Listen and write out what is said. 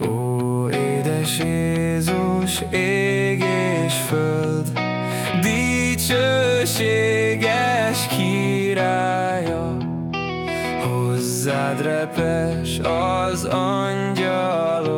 Ó, édes Jézus, ég és föld, dicsőséges királya, hozzád repes az angyal.